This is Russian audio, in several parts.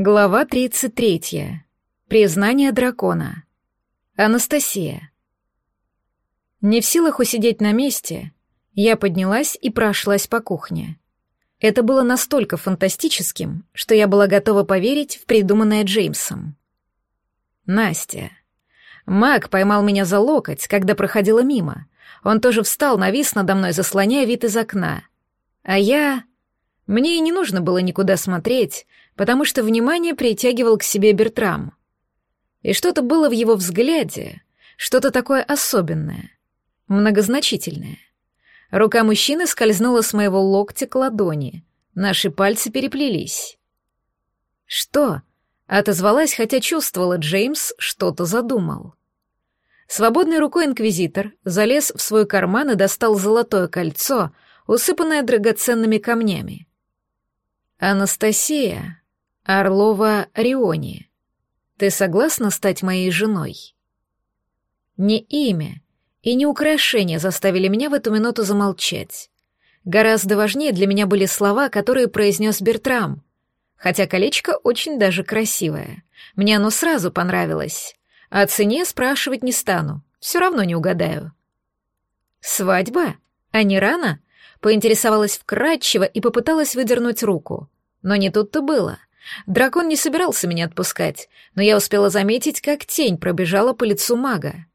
Глава 33. Признание дракона. Анастасия. Не в силах усидеть на месте, я поднялась и прошлась по кухне. Это было настолько фантастическим, что я была готова поверить в придуманное Джеймсом. Настя. Мак поймал меня за локоть, когда проходила мимо. Он тоже встал, навис надо мной, заслоняя вид из окна. А я... Мне и не нужно было никуда смотреть, потому что внимание притягивал к себе Бертрам. И что-то было в его взгляде, что-то такое особенное, многозначительное. Рука мужчины скользнула с моего локтя к ладони, наши пальцы переплелись. «Что?» — отозвалась, хотя чувствовала, Джеймс что-то задумал. Свободной рукой инквизитор залез в свой карман и достал золотое кольцо, усыпанное драгоценными камнями. «Анастасия», Орлова Риони, ты согласна стать моей женой? Не имя и не украшение заставили меня в эту минуту замолчать. Гораздо важнее для меня были слова, которые произнес Бертрам. Хотя колечко очень даже красивое. Мне оно сразу понравилось. О цене спрашивать не стану, все равно не угадаю. «Свадьба? А не рано?» Поинтересовалась вкратчиво и попыталась выдернуть руку. Но не тут-то было. Дракон не собирался меня отпускать, но я успела заметить, как тень пробежала по лицу мага.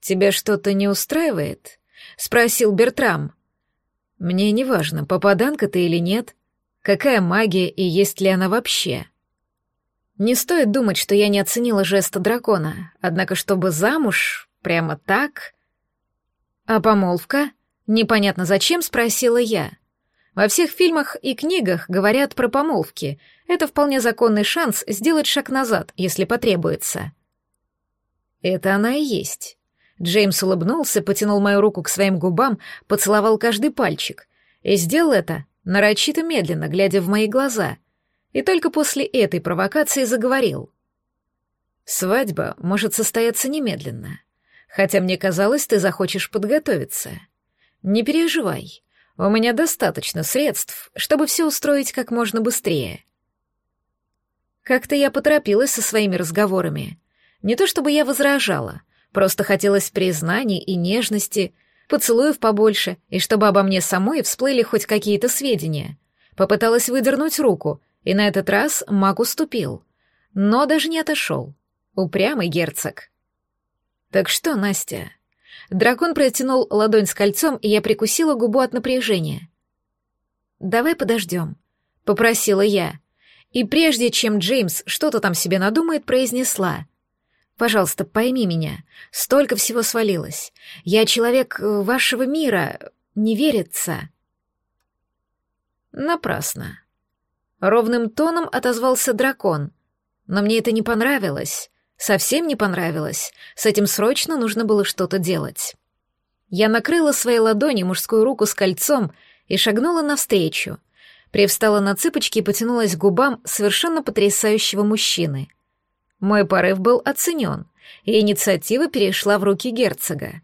«Тебя что-то не устраивает?» — спросил Бертрам. «Мне не важно, попаданка ты или нет, какая магия и есть ли она вообще». Не стоит думать, что я не оценила жеста дракона, однако чтобы замуж, прямо так... А помолвка? Непонятно зачем, спросила я. Во всех фильмах и книгах говорят про помолвки. Это вполне законный шанс сделать шаг назад, если потребуется. Это она и есть. Джеймс улыбнулся, потянул мою руку к своим губам, поцеловал каждый пальчик. И сделал это нарочито медленно, глядя в мои глаза. И только после этой провокации заговорил. «Свадьба может состояться немедленно. Хотя мне казалось, ты захочешь подготовиться. Не переживай. У меня достаточно средств, чтобы все устроить как можно быстрее. Как-то я поторопилась со своими разговорами. Не то чтобы я возражала, просто хотелось признаний и нежности, поцелуев побольше, и чтобы обо мне самой всплыли хоть какие-то сведения. Попыталась выдернуть руку, и на этот раз маг уступил. Но даже не отошел. Упрямый герцог. «Так что, Настя?» Дракон протянул ладонь с кольцом, и я прикусила губу от напряжения. «Давай подождем», — попросила я. И прежде чем Джеймс что-то там себе надумает, произнесла. «Пожалуйста, пойми меня. Столько всего свалилось. Я человек э, вашего мира. Не верится». «Напрасно». Ровным тоном отозвался дракон. «Но мне это не понравилось совсем не понравилось. С этим срочно нужно было что-то делать. Я накрыла своей ладони мужскую руку с кольцом и шагнула навстречу. Привстала на цыпочки и потянулась к губам совершенно потрясающего мужчины. Мой порыв был оценен, и инициатива перешла в руки герцога.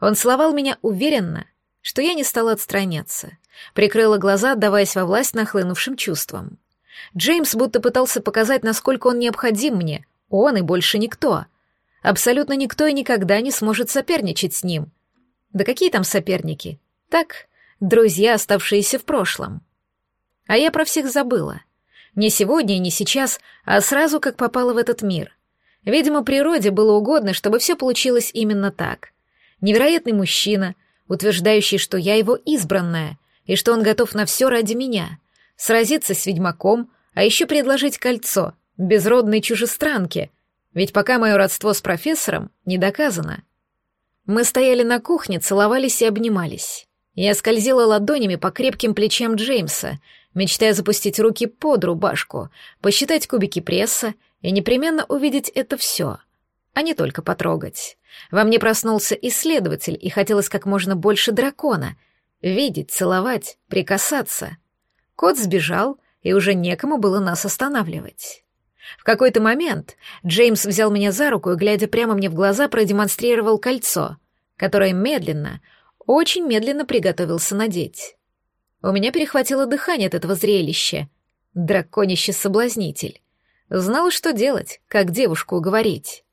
Он словал меня уверенно, что я не стала отстраняться. Прикрыла глаза, отдаваясь во власть нахлынувшим чувствам. Джеймс будто пытался показать, насколько он необходим мне, он и больше никто. Абсолютно никто и никогда не сможет соперничать с ним. Да какие там соперники? Так, друзья, оставшиеся в прошлом. А я про всех забыла. Не сегодня и не сейчас, а сразу как попала в этот мир. Видимо, природе было угодно, чтобы все получилось именно так. Невероятный мужчина, утверждающий, что я его избранная, и что он готов на все ради меня, сразиться с ведьмаком, а еще предложить кольцо — безродной чужестранке, ведь пока мое родство с профессором не доказано. Мы стояли на кухне, целовались и обнимались. Я скользила ладонями по крепким плечам Джеймса, мечтая запустить руки под рубашку, посчитать кубики пресса и непременно увидеть это все, а не только потрогать. Во мне проснулся исследователь, и хотелось как можно больше дракона — видеть, целовать, прикасаться. Кот сбежал, и уже некому было нас останавливать. В какой-то момент Джеймс взял меня за руку и, глядя прямо мне в глаза, продемонстрировал кольцо, которое медленно, очень медленно приготовился надеть. У меня перехватило дыхание от этого зрелища. Драконище-соблазнитель. Знал, что делать, как девушку уговорить.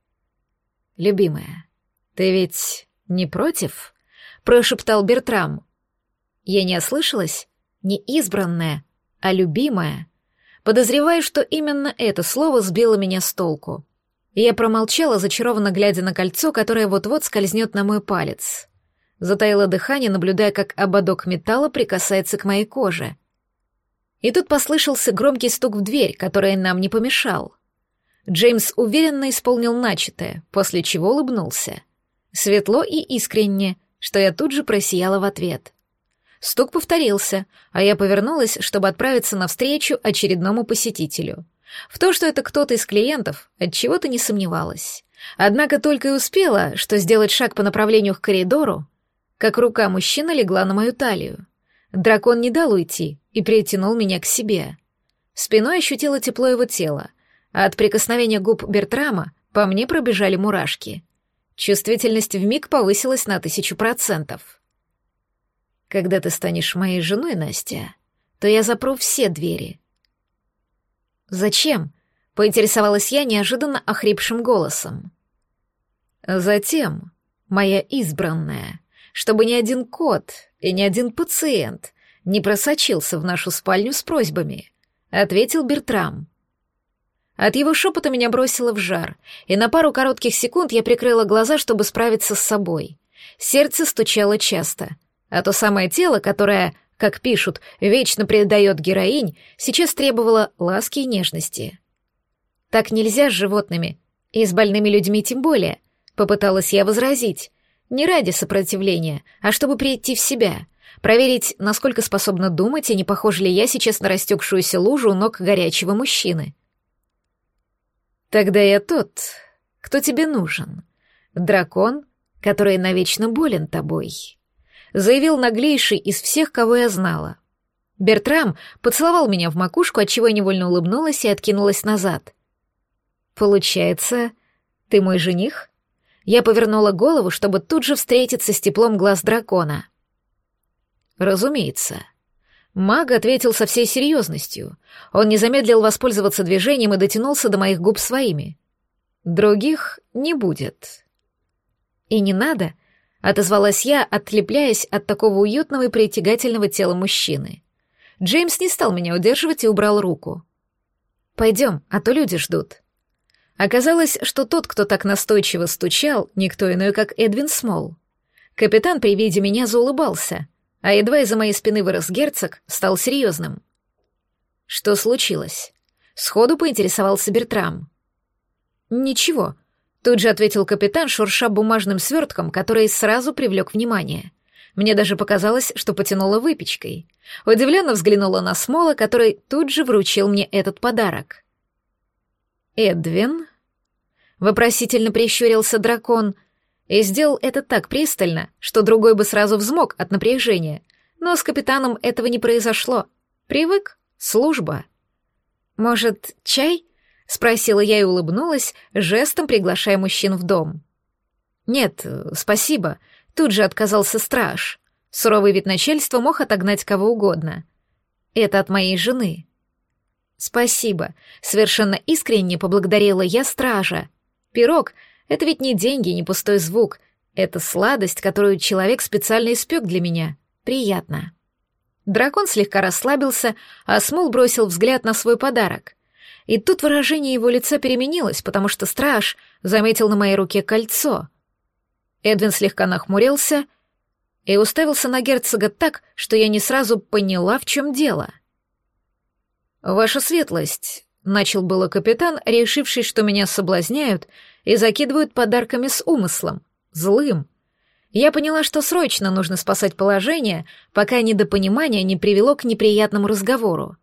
«Любимая, ты ведь не против?» — прошептал Бертрам. Я не ослышалась, не избранная, а любимая — подозревая, что именно это слово сбило меня с толку. Я промолчала, зачарованно глядя на кольцо, которое вот-вот скользнет на мой палец. Затаила дыхание, наблюдая, как ободок металла прикасается к моей коже. И тут послышался громкий стук в дверь, который нам не помешал. Джеймс уверенно исполнил начатое, после чего улыбнулся. Светло и искренне, что я тут же просияла в ответ. Стук повторился, а я повернулась, чтобы отправиться навстречу очередному посетителю. В то, что это кто-то из клиентов, от чего то не сомневалась. Однако только и успела, что сделать шаг по направлению к коридору, как рука мужчины легла на мою талию. Дракон не дал уйти и притянул меня к себе. Спиной ощутила тепло его тела, а от прикосновения губ Бертрама по мне пробежали мурашки. Чувствительность вмиг повысилась на тысячу процентов. Когда ты станешь моей женой, Настя, то я запру все двери. Зачем? Поинтересовалась я неожиданно охрипшим голосом. Затем, моя избранная, чтобы ни один кот и ни один пациент не просочился в нашу спальню с просьбами, ответил Бертрам. От его шепота меня бросило в жар, и на пару коротких секунд я прикрыла глаза, чтобы справиться с собой. Сердце стучало часто — а то самое тело, которое, как пишут, вечно предает героинь, сейчас требовало ласки и нежности. Так нельзя с животными, и с больными людьми тем более, попыталась я возразить. Не ради сопротивления, а чтобы прийти в себя, проверить, насколько способна думать и не похожа ли я сейчас на растекшуюся лужу ног горячего мужчины. Тогда я тот, кто тебе нужен. Дракон, который навечно болен тобой заявил наглейший из всех, кого я знала. Бертрам поцеловал меня в макушку, отчего я невольно улыбнулась и откинулась назад. «Получается, ты мой жених?» Я повернула голову, чтобы тут же встретиться с теплом глаз дракона. «Разумеется». Маг ответил со всей серьезностью. Он не замедлил воспользоваться движением и дотянулся до моих губ своими. «Других не будет». «И не надо», Отозвалась я, отлепляясь от такого уютного и притягательного тела мужчины. Джеймс не стал меня удерживать и убрал руку. «Пойдем, а то люди ждут». Оказалось, что тот, кто так настойчиво стучал, никто иной, как Эдвин Смол. Капитан при виде меня заулыбался, а едва из-за моей спины вырос герцог, стал серьезным. «Что случилось?» Сходу поинтересовался Бертрам. «Ничего», Тут же ответил капитан, шурша бумажным свертком, который сразу привлек внимание. Мне даже показалось, что потянуло выпечкой. Удивленно взглянула на Смола, который тут же вручил мне этот подарок. «Эдвин?» Вопросительно прищурился дракон и сделал это так пристально, что другой бы сразу взмок от напряжения. Но с капитаном этого не произошло. Привык. Служба. «Может, чай?» — спросила я и улыбнулась, жестом приглашая мужчин в дом. «Нет, спасибо», — тут же отказался страж. Суровый вид начальства мог отогнать кого угодно. «Это от моей жены». «Спасибо», — совершенно искренне поблагодарила я стража. «Пирог — это ведь не деньги, не пустой звук. Это сладость, которую человек специально испек для меня. Приятно». Дракон слегка расслабился, а Смул бросил взгляд на свой подарок — и тут выражение его лица переменилось, потому что страж заметил на моей руке кольцо. Эдвин слегка нахмурился и уставился на герцога так, что я не сразу поняла, в чем дело. «Ваша светлость», — начал было капитан, решивший, что меня соблазняют и закидывают подарками с умыслом, злым. Я поняла, что срочно нужно спасать положение, пока недопонимание не привело к неприятному разговору.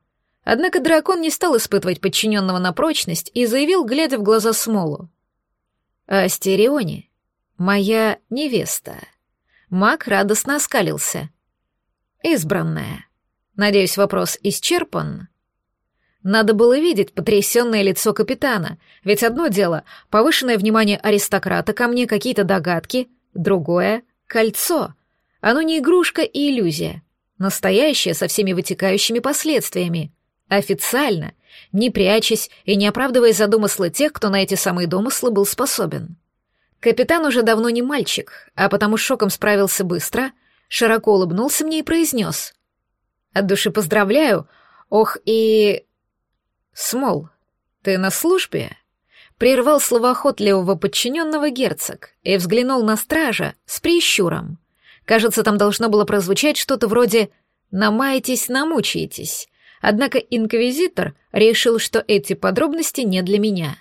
Однако дракон не стал испытывать подчиненного на прочность и заявил, глядя в глаза Смолу. «Астерионе, моя невеста». Маг радостно оскалился. «Избранная. Надеюсь, вопрос исчерпан?» Надо было видеть потрясенное лицо капитана, ведь одно дело — повышенное внимание аристократа ко мне, какие-то догадки, другое — кольцо. Оно не игрушка и иллюзия, настоящее со всеми вытекающими последствиями. Официально, не прячась и не оправдывая задумыслы тех, кто на эти самые домыслы был способен. Капитан уже давно не мальчик, а потому шоком справился быстро, широко улыбнулся мне и произнес. «От души поздравляю! Ох и...» «Смол, ты на службе?» Прервал словоохотливого подчиненного герцог и взглянул на стража с прищуром. Кажется, там должно было прозвучать что-то вроде «намаетесь, намучаетесь», Однако инквизитор решил, что эти подробности не для меня.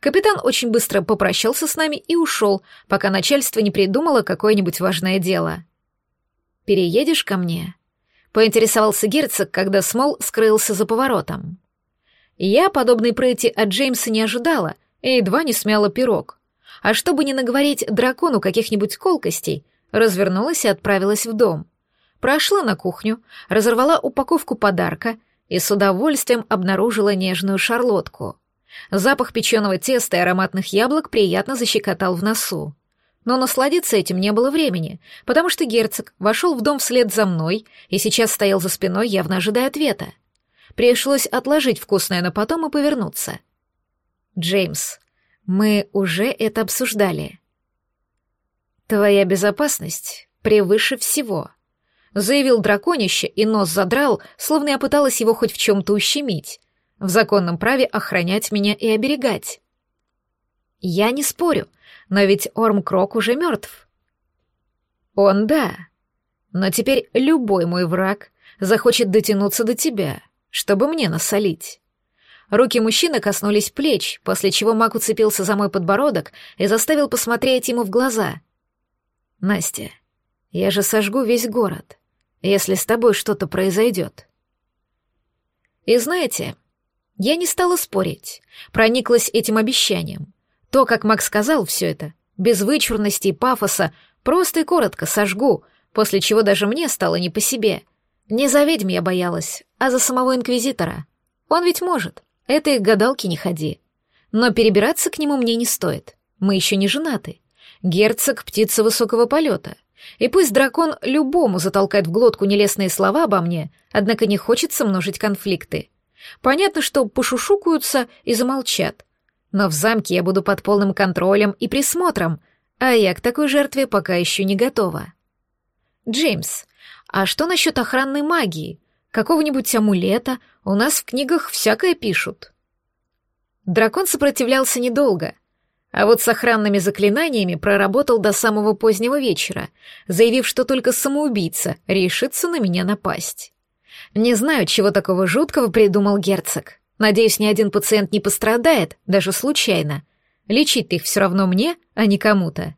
Капитан очень быстро попрощался с нами и ушел, пока начальство не придумало какое-нибудь важное дело. «Переедешь ко мне?» — поинтересовался герцог, когда Смол скрылся за поворотом. Я подобной пройти от Джеймса не ожидала и едва не смяла пирог. А чтобы не наговорить дракону каких-нибудь колкостей, развернулась и отправилась в дом — прошла на кухню, разорвала упаковку подарка и с удовольствием обнаружила нежную шарлотку. Запах печеного теста и ароматных яблок приятно защекотал в носу. Но насладиться этим не было времени, потому что герцог вошел в дом вслед за мной и сейчас стоял за спиной, явно ожидая ответа. Пришлось отложить вкусное на потом и повернуться. «Джеймс, мы уже это обсуждали». «Твоя безопасность превыше всего», заявил драконище, и нос задрал, словно я пыталась его хоть в чем-то ущемить. В законном праве охранять меня и оберегать. Я не спорю, но ведь Орм Крок уже мертв. Он да. Но теперь любой мой враг захочет дотянуться до тебя, чтобы мне насолить. Руки мужчины коснулись плеч, после чего Мак уцепился за мой подбородок и заставил посмотреть ему в глаза. «Настя, я же сожгу весь город если с тобой что-то произойдет. И знаете, я не стала спорить, прониклась этим обещанием. То, как Макс сказал все это, без вычурности и пафоса, просто и коротко сожгу, после чего даже мне стало не по себе. Не за ведьм я боялась, а за самого Инквизитора. Он ведь может, Этой гадалки не ходи. Но перебираться к нему мне не стоит, мы еще не женаты. Герцог — птица высокого полета — и пусть дракон любому затолкает в глотку нелестные слова обо мне, однако не хочется множить конфликты. Понятно, что пошушукаются и замолчат. Но в замке я буду под полным контролем и присмотром, а я к такой жертве пока еще не готова. Джеймс, а что насчет охранной магии? Какого-нибудь амулета? У нас в книгах всякое пишут. Дракон сопротивлялся недолго, а вот с охранными заклинаниями проработал до самого позднего вечера, заявив, что только самоубийца решится на меня напасть. Не знаю, чего такого жуткого придумал герцог. Надеюсь, ни один пациент не пострадает, даже случайно. Лечить их все равно мне, а не кому-то.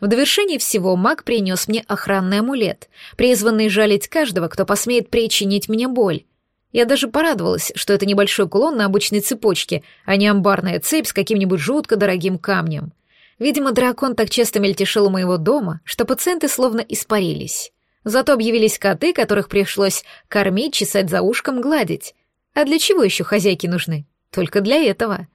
В довершении всего маг принес мне охранный амулет, призванный жалить каждого, кто посмеет причинить мне боль, я даже порадовалась, что это небольшой кулон на обычной цепочке, а не амбарная цепь с каким-нибудь жутко дорогим камнем. Видимо, дракон так часто мельтешил у моего дома, что пациенты словно испарились. Зато объявились коты, которых пришлось кормить, чесать за ушком, гладить. А для чего еще хозяйки нужны? Только для этого.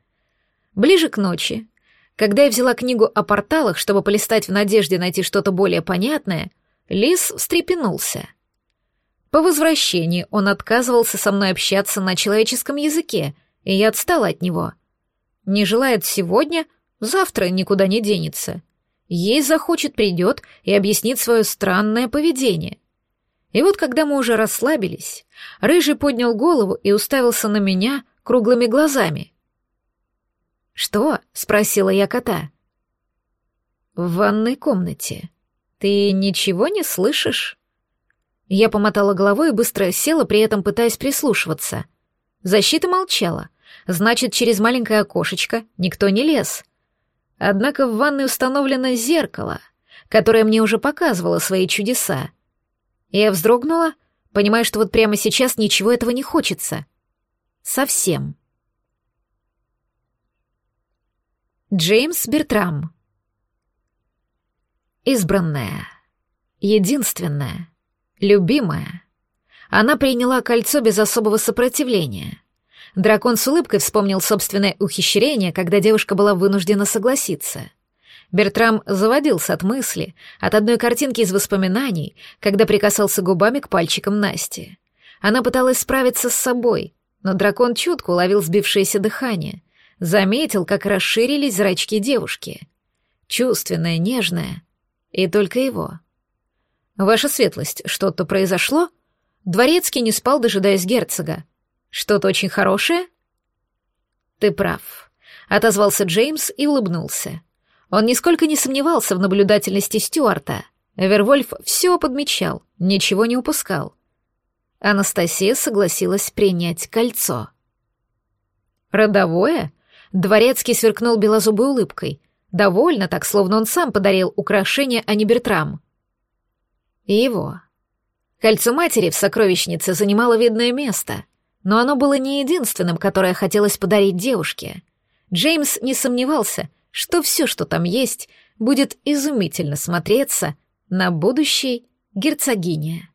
Ближе к ночи, когда я взяла книгу о порталах, чтобы полистать в надежде найти что-то более понятное, лис встрепенулся — по возвращении он отказывался со мной общаться на человеческом языке, и я отстала от него. Не желает сегодня, завтра никуда не денется. Ей захочет, придет и объяснит свое странное поведение. И вот когда мы уже расслабились, Рыжий поднял голову и уставился на меня круглыми глазами. «Что?» — спросила я кота. «В ванной комнате. Ты ничего не слышишь?» Я помотала головой и быстро села, при этом пытаясь прислушиваться. Защита молчала. Значит, через маленькое окошечко никто не лез. Однако в ванной установлено зеркало, которое мне уже показывало свои чудеса. Я вздрогнула, понимая, что вот прямо сейчас ничего этого не хочется. Совсем. Джеймс Бертрам. Избранная. Единственная. «Любимая». Она приняла кольцо без особого сопротивления. Дракон с улыбкой вспомнил собственное ухищрение, когда девушка была вынуждена согласиться. Бертрам заводился от мысли, от одной картинки из воспоминаний, когда прикасался губами к пальчикам Насти. Она пыталась справиться с собой, но дракон чутко уловил сбившееся дыхание, заметил, как расширились зрачки девушки. Чувственная, нежная. И только его. Ваша светлость, что-то произошло? Дворецкий не спал, дожидаясь герцога. Что-то очень хорошее? Ты прав, отозвался Джеймс и улыбнулся. Он нисколько не сомневался в наблюдательности Стюарта. Эвервольф все подмечал, ничего не упускал. Анастасия согласилась принять кольцо. «Родовое?» Дворецкий сверкнул белозубой улыбкой. Довольно так, словно он сам подарил украшение, а не Бертрам. Его. Кольцо матери в сокровищнице занимало видное место, но оно было не единственным, которое хотелось подарить девушке. Джеймс не сомневался, что все, что там есть, будет изумительно смотреться на будущей герцогине.